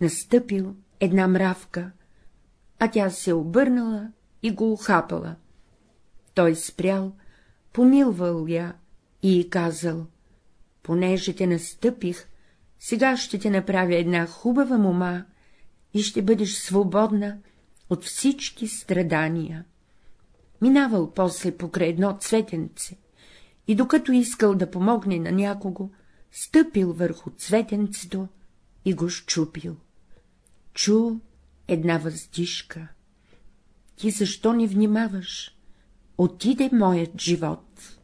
настъпил една мравка, а тя се обърнала и го ухапала. Той спрял, помилвал я и казал, понеже те настъпих, сега ще те направя една хубава мома и ще бъдеш свободна от всички страдания. Минавал после покрай едно цветенце и докато искал да помогне на някого, стъпил върху цветенцето и го щупил. Чу една въздишка. Ти защо не внимаваш? Отиде моят живот.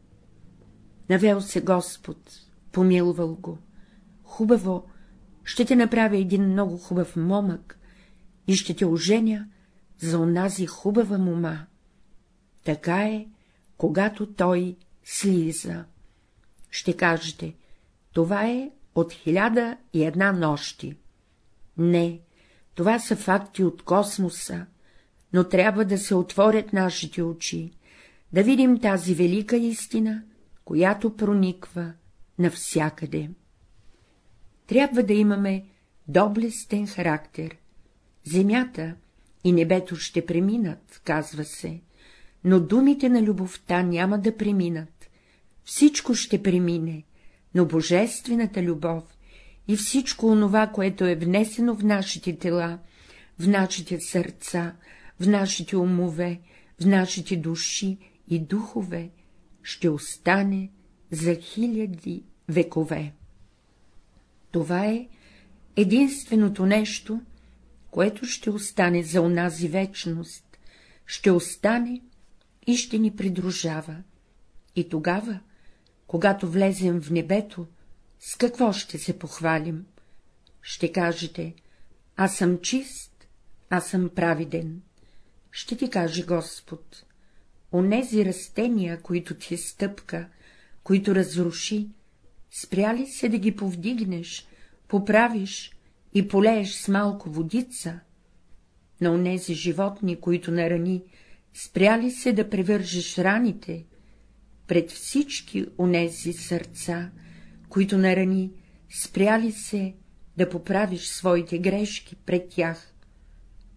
Навел се Господ, помилвал го. Хубаво, ще те направя един много хубав момък и ще те оженя за онази хубава мума. Така е, когато той слиза. Ще кажете, това е от хиляда и една нощи. Не, това са факти от космоса, но трябва да се отворят нашите очи, да видим тази велика истина, която прониква навсякъде. Трябва да имаме доблестен характер. Земята и небето ще преминат, казва се, но думите на любовта няма да преминат. Всичко ще премине, но божествената любов и всичко онова, което е внесено в нашите тела, в нашите сърца, в нашите умове, в нашите души и духове, ще остане за хиляди векове. Това е единственото нещо, което ще остане за онази вечност, ще остане и ще ни придружава. И тогава, когато влезем в небето, с какво ще се похвалим? Ще кажете, аз съм чист, аз съм праведен. Ще ти каже Господ, онези растения, които ти стъпка, които разруши, спряли се да ги повдигнеш, поправиш и полееш с малко водица, на онези животни, които нарани, спряли се да превържеш раните, пред всички онези сърца, които нарани, спряли се да поправиш своите грешки пред тях,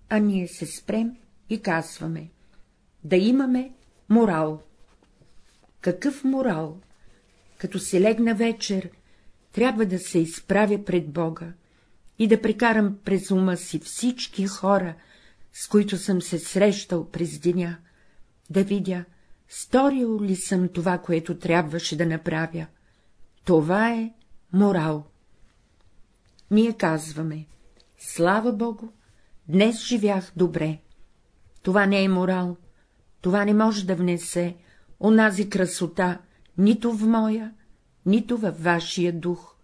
а ние се спрем и казваме — да имаме морал. Какъв морал? Като се легна вечер, трябва да се изправя пред Бога и да прекарам през ума си всички хора, с които съм се срещал през деня, да видя, сторил ли съм това, което трябваше да направя. Това е морал. Ние казваме, слава Богу, днес живях добре. Това не е морал, това не може да внесе онази красота нито в моя, нито във вашия дух.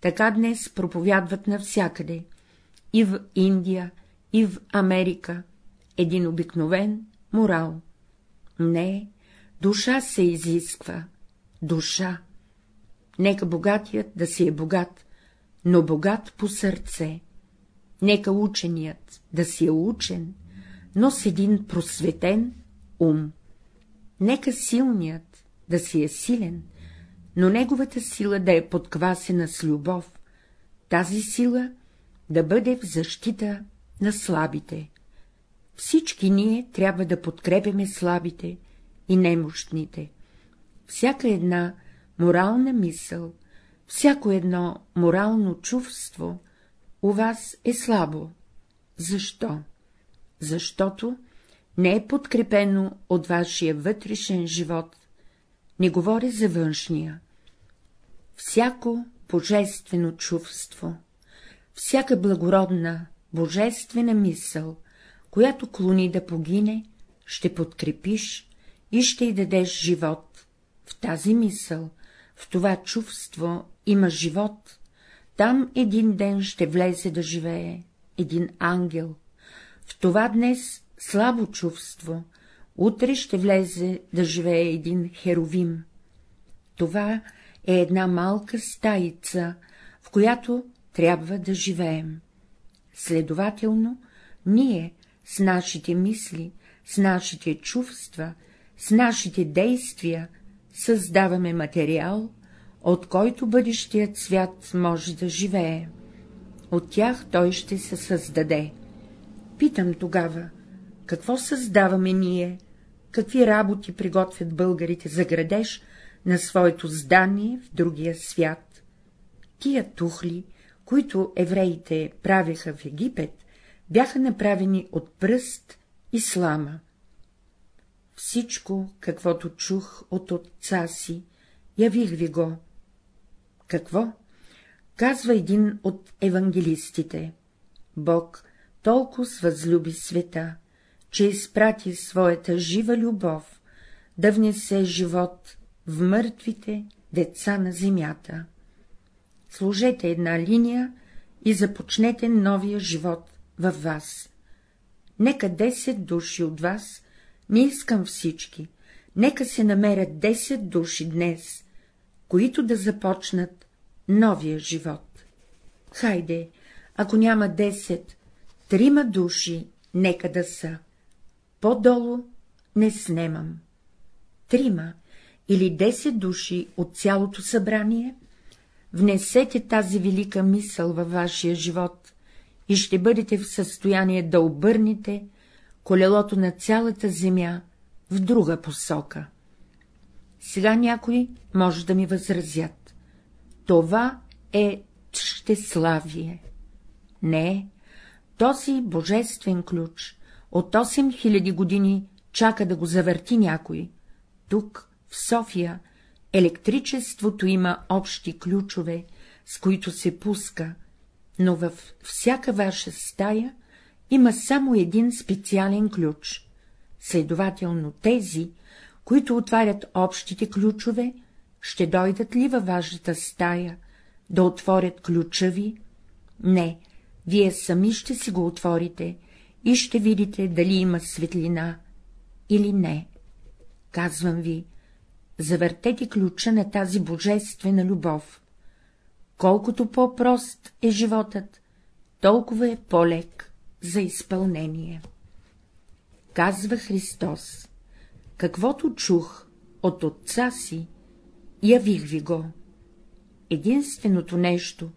Така днес проповядват навсякъде, и в Индия, и в Америка, един обикновен морал. Не, душа се изисква, душа. Нека богатият да си е богат, но богат по сърце. Нека ученият да си е учен, но с един просветен ум. Нека силният да си е силен, но неговата сила да е подквасена с любов, тази сила да бъде в защита на слабите. Всички ние трябва да подкрепяме слабите и немощните. Всяка една морална мисъл, всяко едно морално чувство у вас е слабо. Защо? Защото не е подкрепено от вашия вътрешен живот. Не говоря за външния. Всяко божествено чувство, всяка благородна, божествена мисъл, която клони да погине, ще подкрепиш и ще й дадеш живот. В тази мисъл, в това чувство има живот, там един ден ще влезе да живее един ангел. В това днес слабо чувство, утре ще влезе да живее един херовим. Това е една малка стаица, в която трябва да живеем. Следователно, ние с нашите мисли, с нашите чувства, с нашите действия създаваме материал, от който бъдещият свят може да живее. От тях той ще се създаде. Питам тогава, какво създаваме ние, какви работи приготвят българите за градеж на своето здание в другия свят. Тия тухли, които евреите правеха в Египет, бяха направени от пръст и слама. Всичко, каквото чух от отца си, явих ви го. Какво? Казва един от евангелистите. Бог толкова възлюби света, че изпрати своята жива любов да внесе живот в мъртвите деца на земята. Сложете една линия и започнете новия живот във вас. Нека 10 души от вас, не искам всички, нека се намерят 10 души днес, които да започнат новия живот. Хайде, ако няма 10, трима души нека да са. По-долу не снемам. Трима или 10 души от цялото събрание, внесете тази велика мисъл във вашия живот и ще бъдете в състояние да обърнете колелото на цялата земя в друга посока. Сега някои може да ми възразят. Това е щеславие. Не, този божествен ключ от 8000 години чака да го завърти някой. Тук, в София, електричеството има общи ключове, с които се пуска, но във всяка ваша стая има само един специален ключ. Следователно тези, които отварят общите ключове, ще дойдат ли във вашата стая да отворят ключа ви? Не, вие сами ще си го отворите и ще видите дали има светлина или не. Казвам ви, завъртете ключа на тази божествена любов. Колкото по-прост е животът, толкова е по-лек за изпълнение. Казва Христос, каквото чух от отца си, явих ви го. Единственото нещо,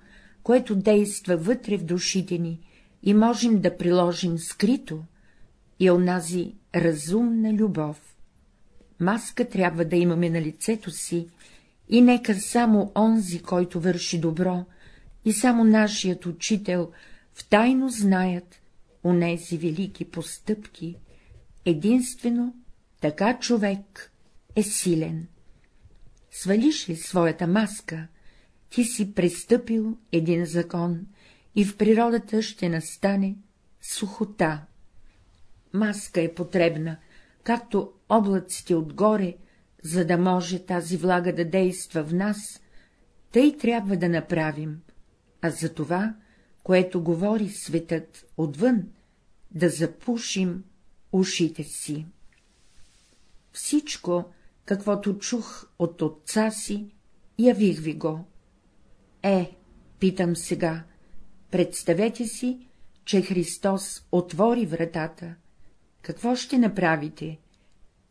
което действа вътре в душите ни и можем да приложим скрито, е онази разумна любов. Маска трябва да имаме на лицето си, и нека само онзи, който върши добро, и само нашият учител в тайно знаят онези велики постъпки, единствено така човек е силен. Свалиш ли своята маска, ти си престъпил един закон и в природата ще настане сухота. Маска е потребна, както облаците отгоре, за да може тази влага да действа в нас, тъй трябва да направим, а за това, което говори светът отвън, да запушим ушите си. Всичко, каквото чух от отца си, явих ви го. Е, питам сега, представете си, че Христос отвори вратата. Какво ще направите?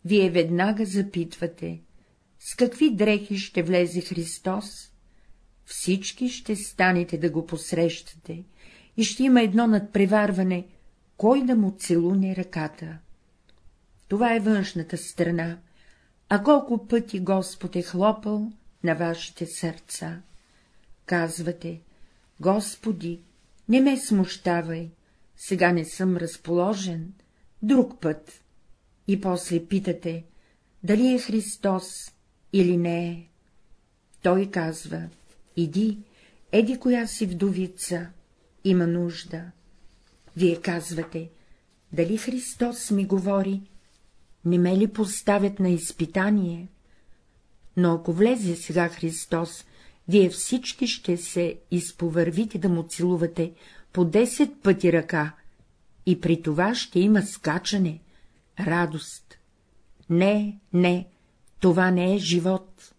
Вие веднага запитвате, с какви дрехи ще влезе Христос? Всички ще станете да го посрещате и ще има едно надпреварване, кой да му целуне ръката. Това е външната страна, а колко пъти Господ е хлопал на вашите сърца. Казвате, Господи, не ме смущавай, сега не съм разположен, друг път. И после питате, дали е Христос или не е. Той казва, иди, еди коя си вдовица, има нужда. Вие казвате, дали Христос ми говори, не ме ли поставят на изпитание? Но ако влезе сега Христос, вие всички ще се изповървите да му целувате по 10 пъти ръка, и при това ще има скачане, радост. Не, не, това не е живот.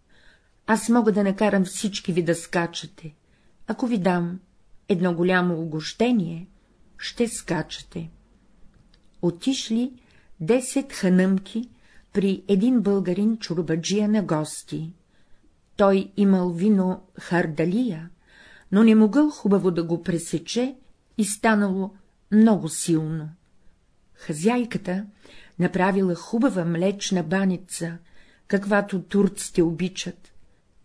Аз мога да накарам всички ви да скачате. Ако ви дам едно голямо огощение, ще скачате. Отишли 10 ханъмки при един българин чурбаджия на гости. Той имал вино хардалия, но не могъл хубаво да го пресече и станало много силно. Хазяйката направила хубава млечна баница, каквато турците обичат,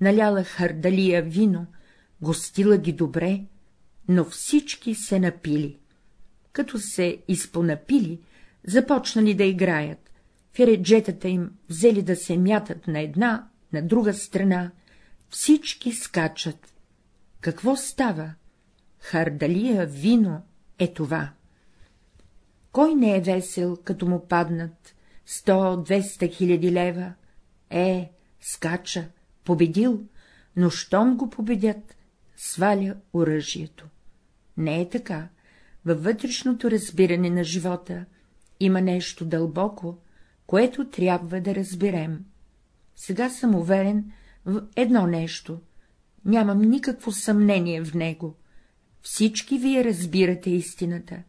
наляла хардалия вино, гостила ги добре, но всички се напили. като се изпонапили, започнали да играят, фереджетата им взели да се мятат на една, на друга страна, всички скачат. Какво става? Хардалия вино е това. Кой не е весел, като му паднат сто-двеста хиляди лева? Е, скача, победил, но щом го победят, сваля оръжието. Не е така. Във вътрешното разбиране на живота има нещо дълбоко, което трябва да разберем. Сега съм уверен в едно нещо. Нямам никакво съмнение в него. Всички вие разбирате истината,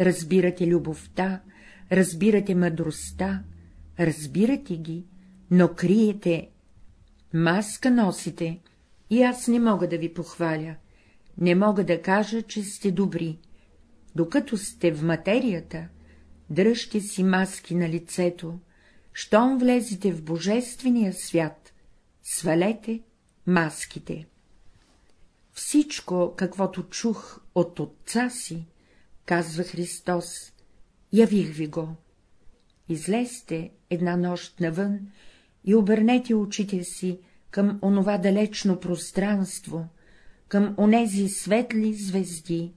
разбирате любовта, разбирате мъдростта, разбирате ги, но криете. Маска носите, и аз не мога да ви похваля, не мога да кажа, че сте добри. Докато сте в материята, дръжте си маски на лицето, щом влезете в божествения свят, свалете маските. Всичко, каквото чух от отца си, казва Христос, явих ви го. Излезте една нощ навън и обърнете очите си към онова далечно пространство, към онези светли звезди.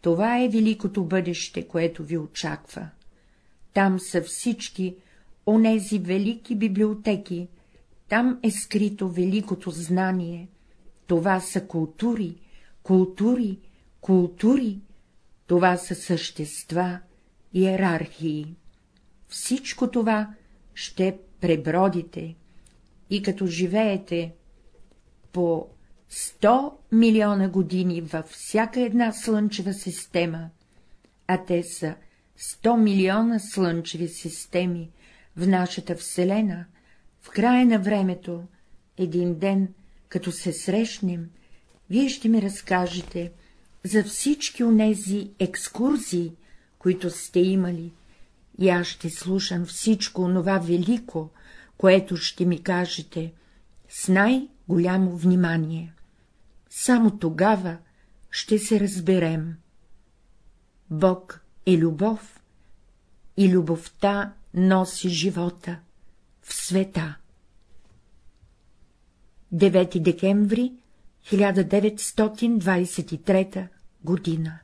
Това е великото бъдеще, което ви очаква. Там са всички онези велики библиотеки, там е скрито великото знание. Това са култури, култури, култури, това са същества, иерархии. Всичко това ще пребродите, и като живеете по 100 милиона години във всяка една слънчева система, а те са 100 милиона слънчеви системи в нашата Вселена, в края на времето, един ден, като се срещнем, вие ще ми разкажете за всички онези екскурзии, които сте имали, и аз ще слушам всичко онова велико, което ще ми кажете с най-голямо внимание. Само тогава ще се разберем. Бог е любов и любовта носи живота в света. 9 декември 1923 година